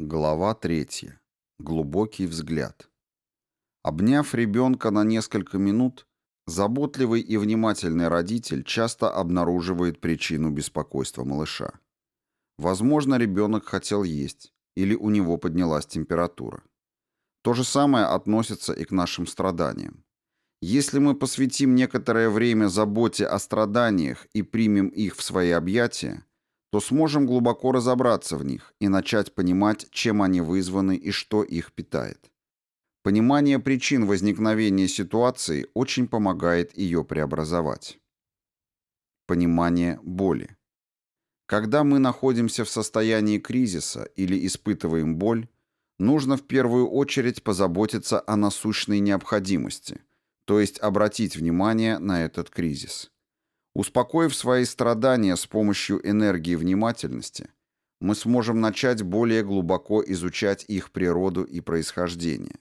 Глава третья. Глубокий взгляд. Обняв ребенка на несколько минут, заботливый и внимательный родитель часто обнаруживает причину беспокойства малыша. Возможно, ребенок хотел есть, или у него поднялась температура. То же самое относится и к нашим страданиям. Если мы посвятим некоторое время заботе о страданиях и примем их в свои объятия, то сможем глубоко разобраться в них и начать понимать, чем они вызваны и что их питает. Понимание причин возникновения ситуации очень помогает ее преобразовать. Понимание боли. Когда мы находимся в состоянии кризиса или испытываем боль, нужно в первую очередь позаботиться о насущной необходимости, то есть обратить внимание на этот кризис. Успокоив свои страдания с помощью энергии внимательности, мы сможем начать более глубоко изучать их природу и происхождение.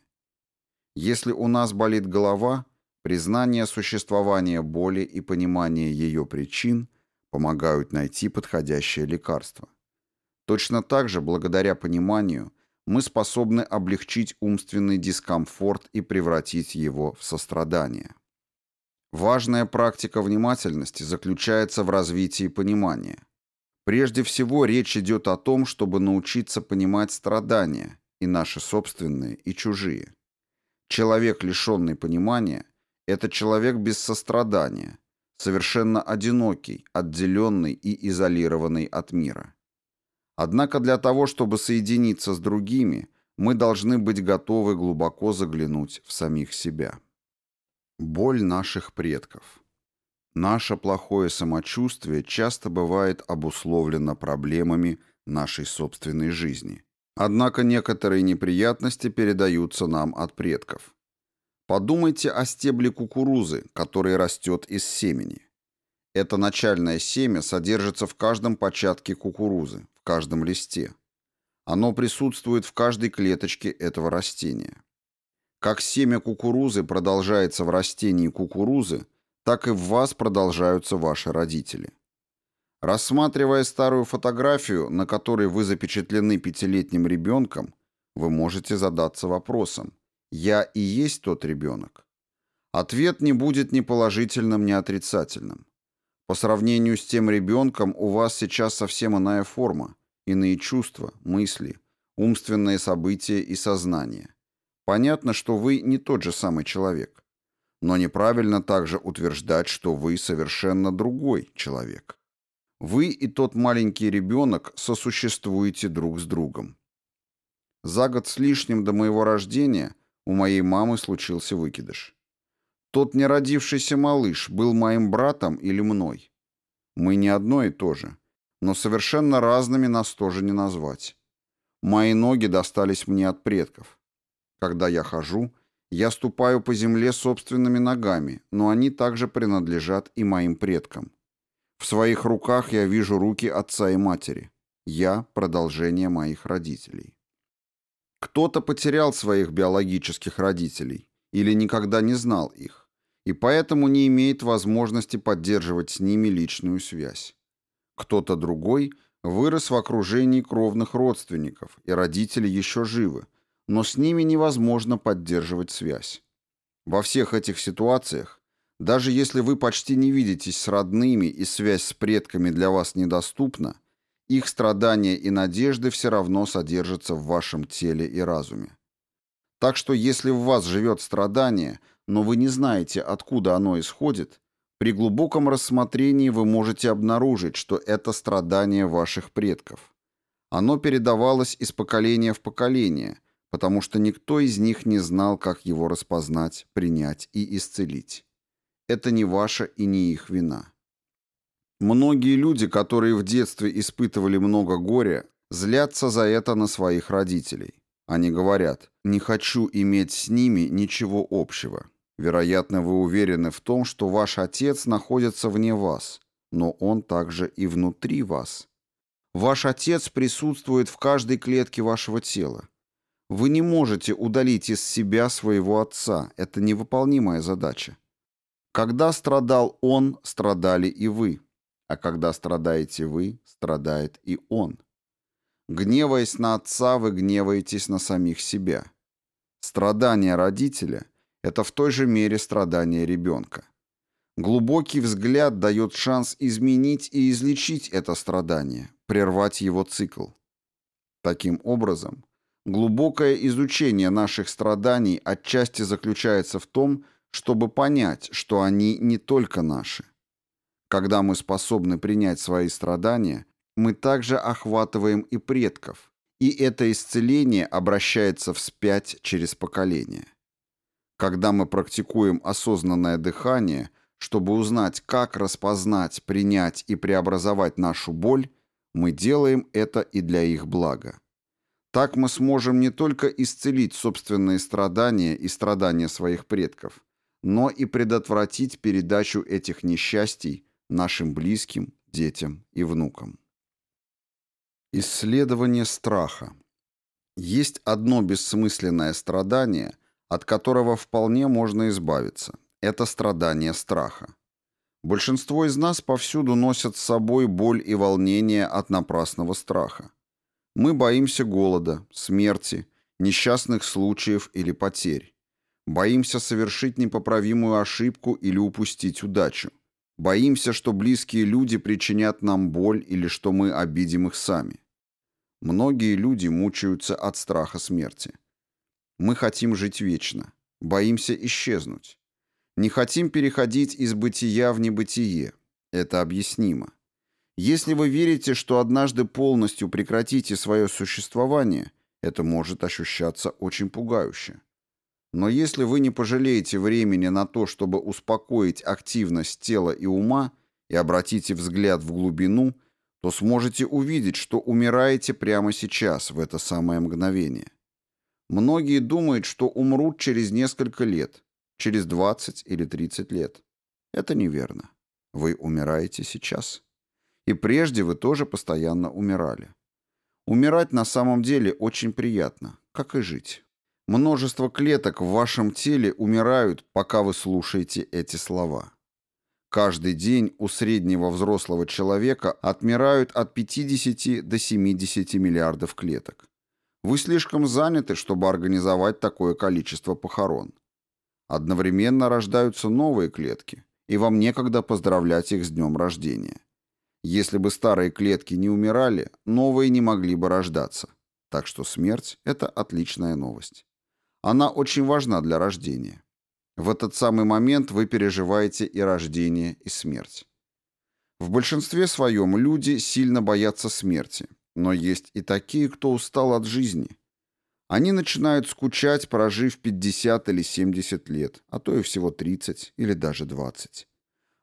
Если у нас болит голова, признание существования боли и понимание ее причин помогают найти подходящее лекарство. Точно так же, благодаря пониманию, мы способны облегчить умственный дискомфорт и превратить его в сострадание. Важная практика внимательности заключается в развитии понимания. Прежде всего, речь идет о том, чтобы научиться понимать страдания, и наши собственные, и чужие. Человек, лишенный понимания, это человек без сострадания, совершенно одинокий, отделенный и изолированный от мира. Однако для того, чтобы соединиться с другими, мы должны быть готовы глубоко заглянуть в самих себя. Боль наших предков. Наше плохое самочувствие часто бывает обусловлено проблемами нашей собственной жизни. Однако некоторые неприятности передаются нам от предков. Подумайте о стебле кукурузы, который растет из семени. Это начальное семя содержится в каждом початке кукурузы, в каждом листе. Оно присутствует в каждой клеточке этого растения. Как семя кукурузы продолжается в растении кукурузы, так и в вас продолжаются ваши родители. Рассматривая старую фотографию, на которой вы запечатлены пятилетним ребенком, вы можете задаться вопросом «Я и есть тот ребенок?» Ответ не будет ни положительным, ни отрицательным. По сравнению с тем ребенком у вас сейчас совсем иная форма, иные чувства, мысли, умственные события и сознание. Понятно, что вы не тот же самый человек. Но неправильно также утверждать, что вы совершенно другой человек. Вы и тот маленький ребенок сосуществуете друг с другом. За год с лишним до моего рождения у моей мамы случился выкидыш. Тот неродившийся малыш был моим братом или мной. Мы не одно и то же, но совершенно разными нас тоже не назвать. Мои ноги достались мне от предков. Когда я хожу, я ступаю по земле собственными ногами, но они также принадлежат и моим предкам. В своих руках я вижу руки отца и матери. Я – продолжение моих родителей. Кто-то потерял своих биологических родителей или никогда не знал их, и поэтому не имеет возможности поддерживать с ними личную связь. Кто-то другой вырос в окружении кровных родственников, и родители еще живы, но с ними невозможно поддерживать связь. Во всех этих ситуациях, даже если вы почти не видитесь с родными и связь с предками для вас недоступна, их страдания и надежды все равно содержатся в вашем теле и разуме. Так что если в вас живет страдание, но вы не знаете, откуда оно исходит, при глубоком рассмотрении вы можете обнаружить, что это страдание ваших предков. Оно передавалось из поколения в поколение, потому что никто из них не знал, как его распознать, принять и исцелить. Это не ваша и не их вина. Многие люди, которые в детстве испытывали много горя, злятся за это на своих родителей. Они говорят «не хочу иметь с ними ничего общего». Вероятно, вы уверены в том, что ваш отец находится вне вас, но он также и внутри вас. Ваш отец присутствует в каждой клетке вашего тела. Вы не можете удалить из себя своего отца. Это невыполнимая задача. Когда страдал он, страдали и вы. А когда страдаете вы, страдает и он. Гневаясь на отца, вы гневаетесь на самих себя. Страдание родителя – это в той же мере страдание ребенка. Глубокий взгляд дает шанс изменить и излечить это страдание, прервать его цикл. Таким образом, глубокое изучение наших страданий отчасти заключается в том, чтобы понять, что они не только наши. Когда мы способны принять свои страдания, мы также охватываем и предков, и это исцеление обращается вспять через поколение. Когда мы практикуем осознанное дыхание, чтобы узнать, как распознать, принять и преобразовать нашу боль, мы делаем это и для их блага. Так мы сможем не только исцелить собственные страдания и страдания своих предков, но и предотвратить передачу этих несчастий нашим близким, детям и внукам. Исследование страха. Есть одно бессмысленное страдание, от которого вполне можно избавиться. Это страдание страха. Большинство из нас повсюду носят с собой боль и волнение от напрасного страха. Мы боимся голода, смерти, несчастных случаев или потерь. Боимся совершить непоправимую ошибку или упустить удачу. Боимся, что близкие люди причинят нам боль или что мы обидим их сами. Многие люди мучаются от страха смерти. Мы хотим жить вечно, боимся исчезнуть. Не хотим переходить из бытия в небытие. Это объяснимо. Если вы верите, что однажды полностью прекратите свое существование, это может ощущаться очень пугающе. Но если вы не пожалеете времени на то, чтобы успокоить активность тела и ума и обратите взгляд в глубину – то сможете увидеть, что умираете прямо сейчас, в это самое мгновение. Многие думают, что умрут через несколько лет, через 20 или 30 лет. Это неверно. Вы умираете сейчас. И прежде вы тоже постоянно умирали. Умирать на самом деле очень приятно, как и жить. Множество клеток в вашем теле умирают, пока вы слушаете эти слова. Каждый день у среднего взрослого человека отмирают от 50 до 70 миллиардов клеток. Вы слишком заняты, чтобы организовать такое количество похорон. Одновременно рождаются новые клетки, и вам некогда поздравлять их с днем рождения. Если бы старые клетки не умирали, новые не могли бы рождаться. Так что смерть – это отличная новость. Она очень важна для рождения. В этот самый момент вы переживаете и рождение, и смерть. В большинстве своем люди сильно боятся смерти, но есть и такие, кто устал от жизни. Они начинают скучать, прожив 50 или 70 лет, а то и всего 30 или даже 20.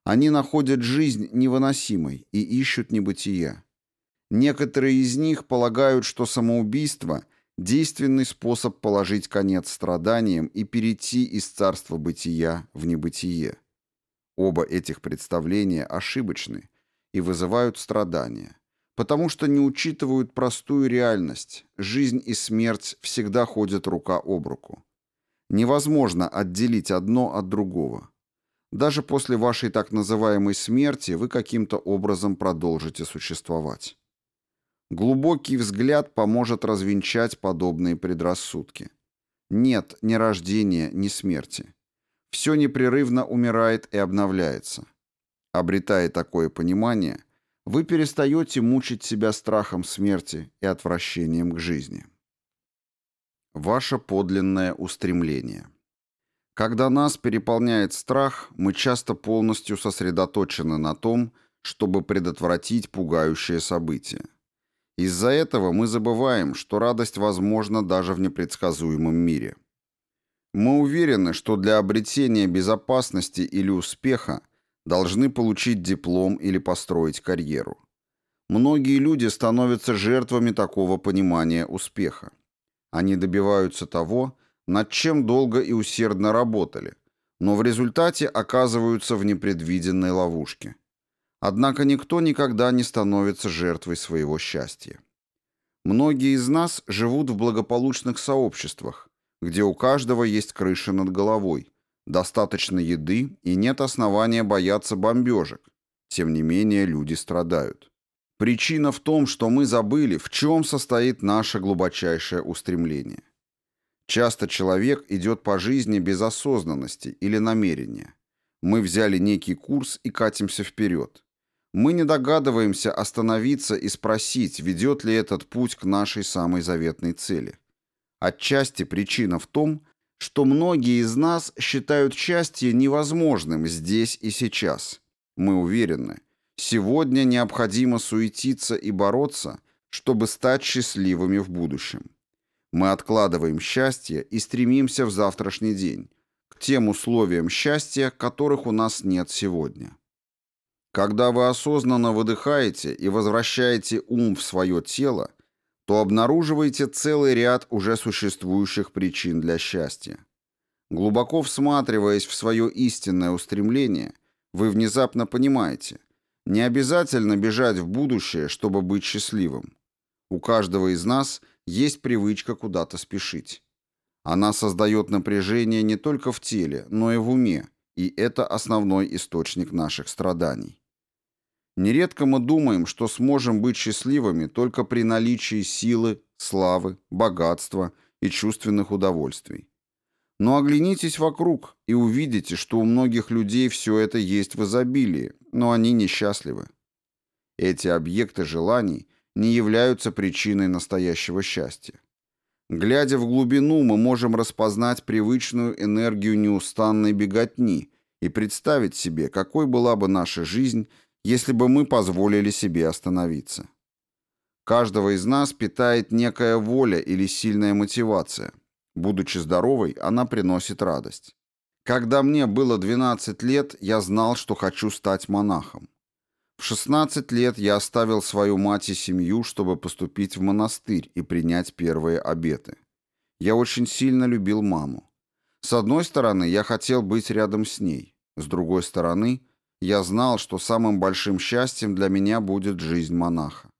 Они находят жизнь невыносимой и ищут небытия. Некоторые из них полагают, что самоубийство – действенный способ положить конец страданиям и перейти из царства бытия в небытие. Оба этих представления ошибочны и вызывают страдания, потому что не учитывают простую реальность. Жизнь и смерть всегда ходят рука об руку. Невозможно отделить одно от другого. Даже после вашей так называемой смерти вы каким-то образом продолжите существовать. Глубокий взгляд поможет развенчать подобные предрассудки. Нет ни рождения, ни смерти. Все непрерывно умирает и обновляется. Обретая такое понимание, вы перестаете мучить себя страхом смерти и отвращением к жизни. Ваше подлинное устремление. Когда нас переполняет страх, мы часто полностью сосредоточены на том, чтобы предотвратить пугающее событие. Из-за этого мы забываем, что радость возможна даже в непредсказуемом мире. Мы уверены, что для обретения безопасности или успеха должны получить диплом или построить карьеру. Многие люди становятся жертвами такого понимания успеха. Они добиваются того, над чем долго и усердно работали, но в результате оказываются в непредвиденной ловушке. Однако никто никогда не становится жертвой своего счастья. Многие из нас живут в благополучных сообществах, где у каждого есть крыша над головой, достаточно еды и нет основания бояться бомбежек. Тем не менее, люди страдают. Причина в том, что мы забыли, в чем состоит наше глубочайшее устремление. Часто человек идет по жизни без осознанности или намерения. Мы взяли некий курс и катимся вперед. Мы не догадываемся остановиться и спросить, ведет ли этот путь к нашей самой заветной цели. Отчасти причина в том, что многие из нас считают счастье невозможным здесь и сейчас. Мы уверены, сегодня необходимо суетиться и бороться, чтобы стать счастливыми в будущем. Мы откладываем счастье и стремимся в завтрашний день, к тем условиям счастья, которых у нас нет сегодня. Когда вы осознанно выдыхаете и возвращаете ум в свое тело, то обнаруживаете целый ряд уже существующих причин для счастья. Глубоко всматриваясь в свое истинное устремление, вы внезапно понимаете, не обязательно бежать в будущее, чтобы быть счастливым. У каждого из нас есть привычка куда-то спешить. Она создает напряжение не только в теле, но и в уме, и это основной источник наших страданий. Нередко мы думаем, что сможем быть счастливыми только при наличии силы, славы, богатства и чувственных удовольствий. Но оглянитесь вокруг и увидите, что у многих людей все это есть в изобилии, но они несчастливы. Эти объекты желаний не являются причиной настоящего счастья. Глядя в глубину, мы можем распознать привычную энергию неустанной беготни и представить себе, какой была бы наша жизнь, если бы мы позволили себе остановиться. Каждого из нас питает некая воля или сильная мотивация. Будучи здоровой, она приносит радость. Когда мне было 12 лет, я знал, что хочу стать монахом. В 16 лет я оставил свою мать и семью, чтобы поступить в монастырь и принять первые обеты. Я очень сильно любил маму. С одной стороны, я хотел быть рядом с ней. С другой стороны, я знал, что самым большим счастьем для меня будет жизнь монаха.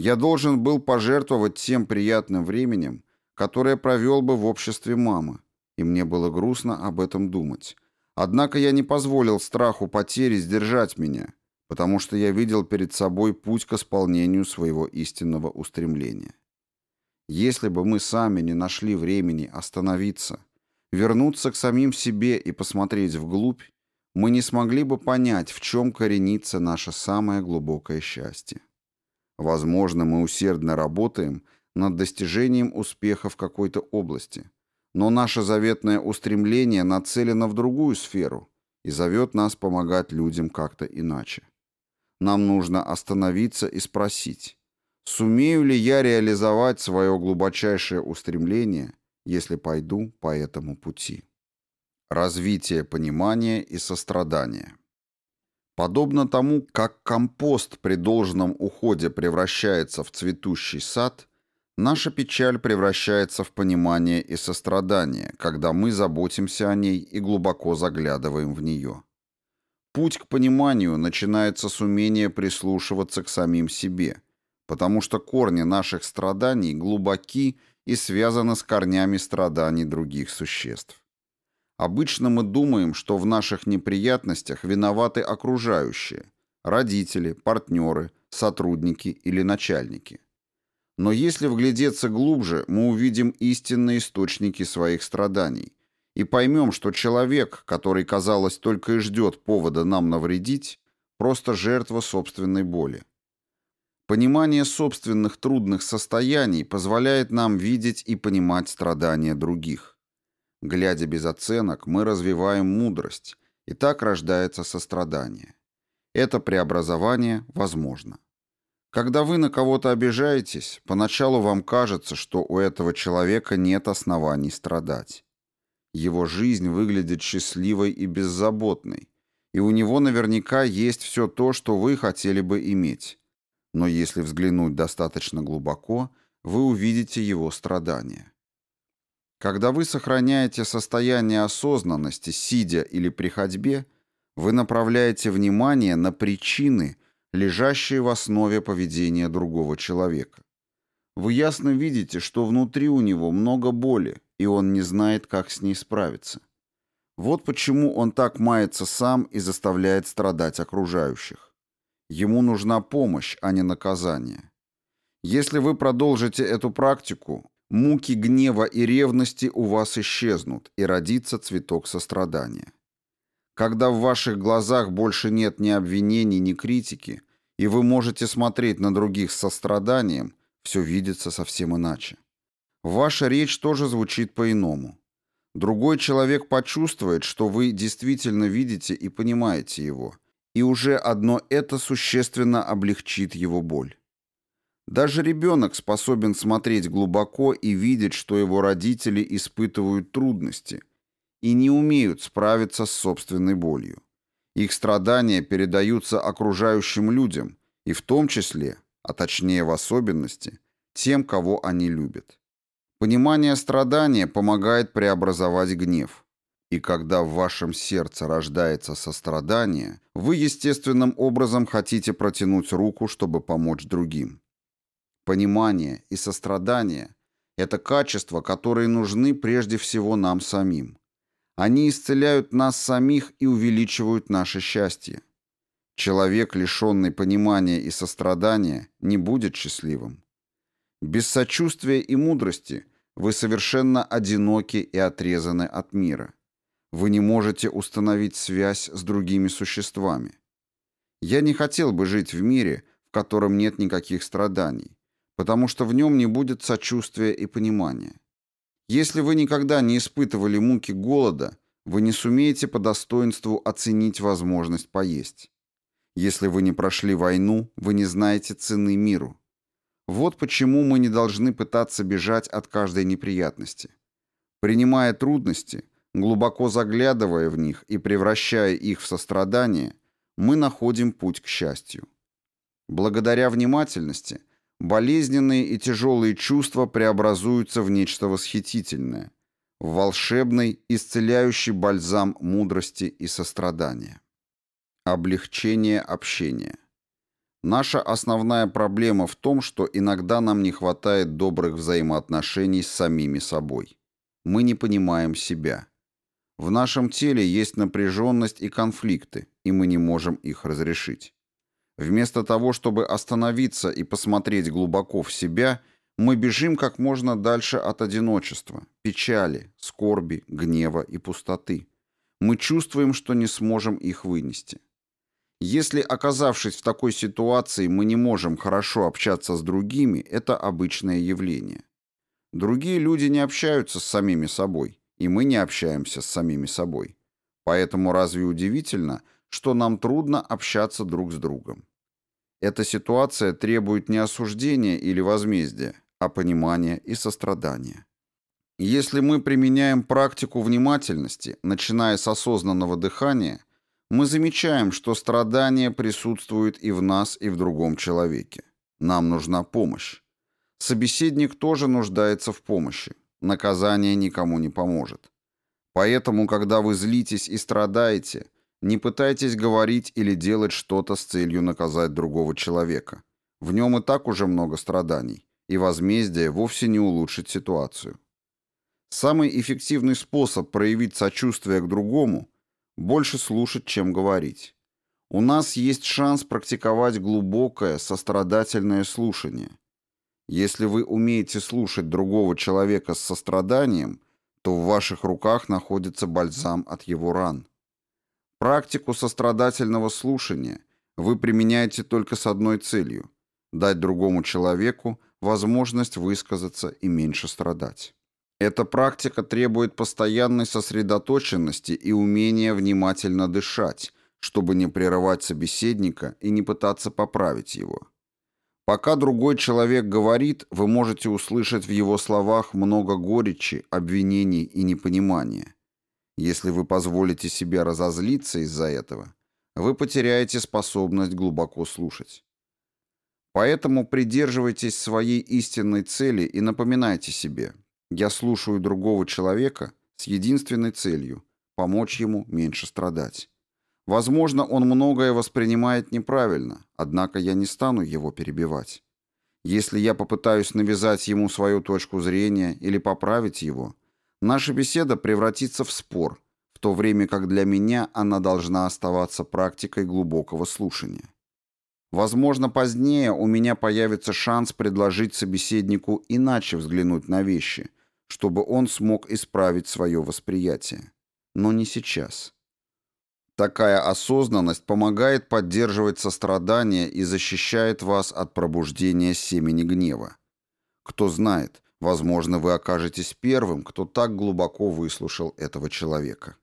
Я должен был пожертвовать тем приятным временем, которое провел бы в обществе мамы, и мне было грустно об этом думать. Однако я не позволил страху потери сдержать меня, потому что я видел перед собой путь к исполнению своего истинного устремления. Если бы мы сами не нашли времени остановиться, вернуться к самим себе и посмотреть вглубь, мы не смогли бы понять, в чем коренится наше самое глубокое счастье. Возможно, мы усердно работаем над достижением успеха в какой-то области, но наше заветное устремление нацелено в другую сферу и зовет нас помогать людям как-то иначе. Нам нужно остановиться и спросить, сумею ли я реализовать свое глубочайшее устремление, если пойду по этому пути. Развитие понимания и сострадания. Подобно тому, как компост при должном уходе превращается в цветущий сад, наша печаль превращается в понимание и сострадание, когда мы заботимся о ней и глубоко заглядываем в нее. Путь к пониманию начинается с умения прислушиваться к самим себе, потому что корни наших страданий глубоки и связаны с корнями страданий других существ. Обычно мы думаем, что в наших неприятностях виноваты окружающие – родители, партнеры, сотрудники или начальники. Но если вглядеться глубже, мы увидим истинные источники своих страданий и поймем, что человек, который, казалось, только и ждет повода нам навредить, просто жертва собственной боли. Понимание собственных трудных состояний позволяет нам видеть и понимать страдания других. Глядя без оценок, мы развиваем мудрость, и так рождается сострадание. Это преобразование возможно. Когда вы на кого-то обижаетесь, поначалу вам кажется, что у этого человека нет оснований страдать. Его жизнь выглядит счастливой и беззаботной, и у него наверняка есть все то, что вы хотели бы иметь. Но если взглянуть достаточно глубоко, вы увидите его страдания. Когда вы сохраняете состояние осознанности, сидя или при ходьбе, вы направляете внимание на причины, лежащие в основе поведения другого человека. Вы ясно видите, что внутри у него много боли, и он не знает, как с ней справиться. Вот почему он так мается сам и заставляет страдать окружающих. Ему нужна помощь, а не наказание. Если вы продолжите эту практику, муки гнева и ревности у вас исчезнут, и родится цветок сострадания. Когда в ваших глазах больше нет ни обвинений, ни критики, и вы можете смотреть на других с состраданием, все видится совсем иначе. Ваша речь тоже звучит по-иному. Другой человек почувствует, что вы действительно видите и понимаете его, и уже одно это существенно облегчит его боль. Даже ребенок способен смотреть глубоко и видеть, что его родители испытывают трудности и не умеют справиться с собственной болью. Их страдания передаются окружающим людям, и в том числе, а точнее в особенности, тем, кого они любят. Понимание страдания помогает преобразовать гнев. И когда в вашем сердце рождается сострадание, вы естественным образом хотите протянуть руку, чтобы помочь другим. Понимание и сострадание – это качества, которые нужны прежде всего нам самим. Они исцеляют нас самих и увеличивают наше счастье. Человек, лишенный понимания и сострадания, не будет счастливым. Без сочувствия и мудрости вы совершенно одиноки и отрезаны от мира. Вы не можете установить связь с другими существами. Я не хотел бы жить в мире, в котором нет никаких страданий, потому что в нем не будет сочувствия и понимания. Если вы никогда не испытывали муки голода, вы не сумеете по достоинству оценить возможность поесть. Если вы не прошли войну, вы не знаете цены миру. Вот почему мы не должны пытаться бежать от каждой неприятности. Принимая трудности, глубоко заглядывая в них и превращая их в сострадание, мы находим путь к счастью. Благодаря внимательности болезненные и тяжелые чувства преобразуются в нечто восхитительное, в волшебный, исцеляющий бальзам мудрости и сострадания. Облегчение общения. Наша основная проблема в том, что иногда нам не хватает добрых взаимоотношений с самими собой. Мы не понимаем себя. В нашем теле есть напряженность и конфликты, и мы не можем их разрешить. Вместо того, чтобы остановиться и посмотреть глубоко в себя, мы бежим как можно дальше от одиночества, печали, скорби, гнева и пустоты. Мы чувствуем, что не сможем их вынести. Если, оказавшись в такой ситуации, мы не можем хорошо общаться с другими, это обычное явление. Другие люди не общаются с самими собой, и мы не общаемся с самими собой. Поэтому разве удивительно, что нам трудно общаться друг с другом? Эта ситуация требует не осуждения или возмездия, а понимания и сострадания. Если мы применяем практику внимательности, начиная с осознанного дыхания – мы замечаем, что страдание присутствует и в нас, и в другом человеке. Нам нужна помощь. Собеседник тоже нуждается в помощи. Наказание никому не поможет. Поэтому, когда вы злитесь и страдаете, не пытайтесь говорить или делать что-то с целью наказать другого человека. В нем и так уже много страданий, и возмездие вовсе не улучшит ситуацию. Самый эффективный способ проявить сочувствие к другому больше слушать, чем говорить. У нас есть шанс практиковать глубокое, сострадательное слушание. Если вы умеете слушать другого человека с состраданием, то в ваших руках находится бальзам от его ран. Практику сострадательного слушания вы применяете только с одной целью – дать другому человеку возможность высказаться и меньше страдать. Эта практика требует постоянной сосредоточенности и умения внимательно дышать, чтобы не прерывать собеседника и не пытаться поправить его. Пока другой человек говорит, вы можете услышать в его словах много горечи, обвинений и непонимания. Если вы позволите себе разозлиться из-за этого, вы потеряете способность глубоко слушать. Поэтому придерживайтесь своей истинной цели и напоминайте себе – я слушаю другого человека с единственной целью – помочь ему меньше страдать. Возможно, он многое воспринимает неправильно, однако я не стану его перебивать. Если я попытаюсь навязать ему свою точку зрения или поправить его, наша беседа превратится в спор, в то время как для меня она должна оставаться практикой глубокого слушания. Возможно, позднее у меня появится шанс предложить собеседнику иначе взглянуть на вещи, чтобы он смог исправить свое восприятие. Но не сейчас. Такая осознанность помогает поддерживать сострадание и защищает вас от пробуждения семени гнева. Кто знает, возможно, вы окажетесь первым, кто так глубоко выслушал этого человека.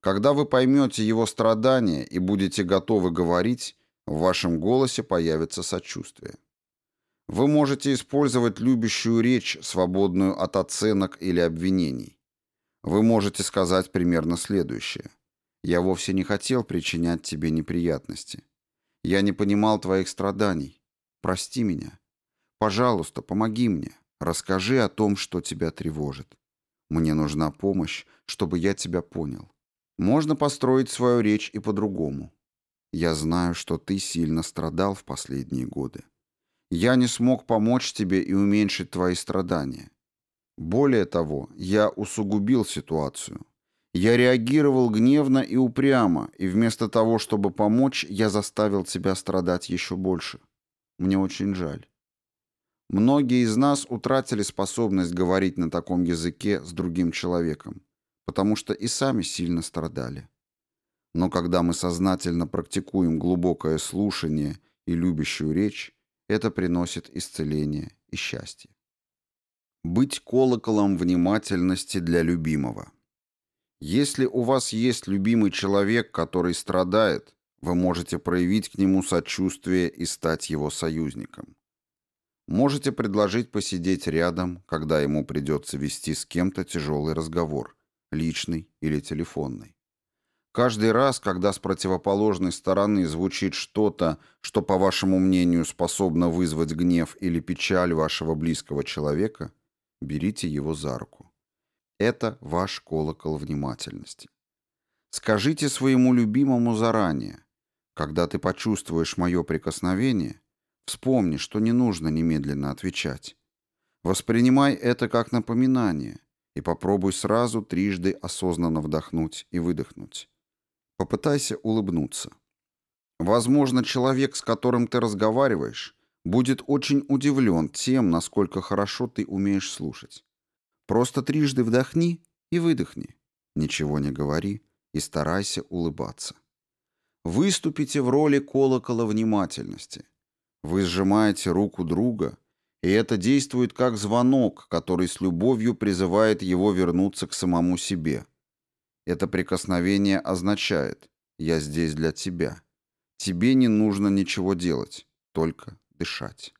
Когда вы поймете его страдания и будете готовы говорить, в вашем голосе появится сочувствие. Вы можете использовать любящую речь, свободную от оценок или обвинений. Вы можете сказать примерно следующее. «Я вовсе не хотел причинять тебе неприятности. Я не понимал твоих страданий. Прости меня. Пожалуйста, помоги мне. Расскажи о том, что тебя тревожит. Мне нужна помощь, чтобы я тебя понял. Можно построить свою речь и по-другому. Я знаю, что ты сильно страдал в последние годы. Я не смог помочь тебе и уменьшить твои страдания. Более того, я усугубил ситуацию. Я реагировал гневно и упрямо, и вместо того, чтобы помочь, я заставил тебя страдать еще больше. Мне очень жаль. Многие из нас утратили способность говорить на таком языке с другим человеком, потому что и сами сильно страдали. Но когда мы сознательно практикуем глубокое слушание и любящую речь, это приносит исцеление и счастье. Быть колоколом внимательности для любимого. Если у вас есть любимый человек, который страдает, вы можете проявить к нему сочувствие и стать его союзником. Можете предложить посидеть рядом, когда ему придется вести с кем-то тяжелый разговор, личный или телефонный. Каждый раз, когда с противоположной стороны звучит что-то, что, по вашему мнению, способно вызвать гнев или печаль вашего близкого человека, берите его за руку. Это ваш колокол внимательности. Скажите своему любимому заранее, когда ты почувствуешь мое прикосновение, вспомни, что не нужно немедленно отвечать. Воспринимай это как напоминание и попробуй сразу трижды осознанно вдохнуть и выдохнуть. Попытайся улыбнуться. Возможно, человек, с которым ты разговариваешь, будет очень удивлен тем, насколько хорошо ты умеешь слушать. Просто трижды вдохни и выдохни. Ничего не говори и старайся улыбаться. Выступите в роли колокола внимательности. Вы сжимаете руку друга, и это действует как звонок, который с любовью призывает его вернуться к самому себе – это прикосновение означает «я здесь для тебя». Тебе не нужно ничего делать, только дышать.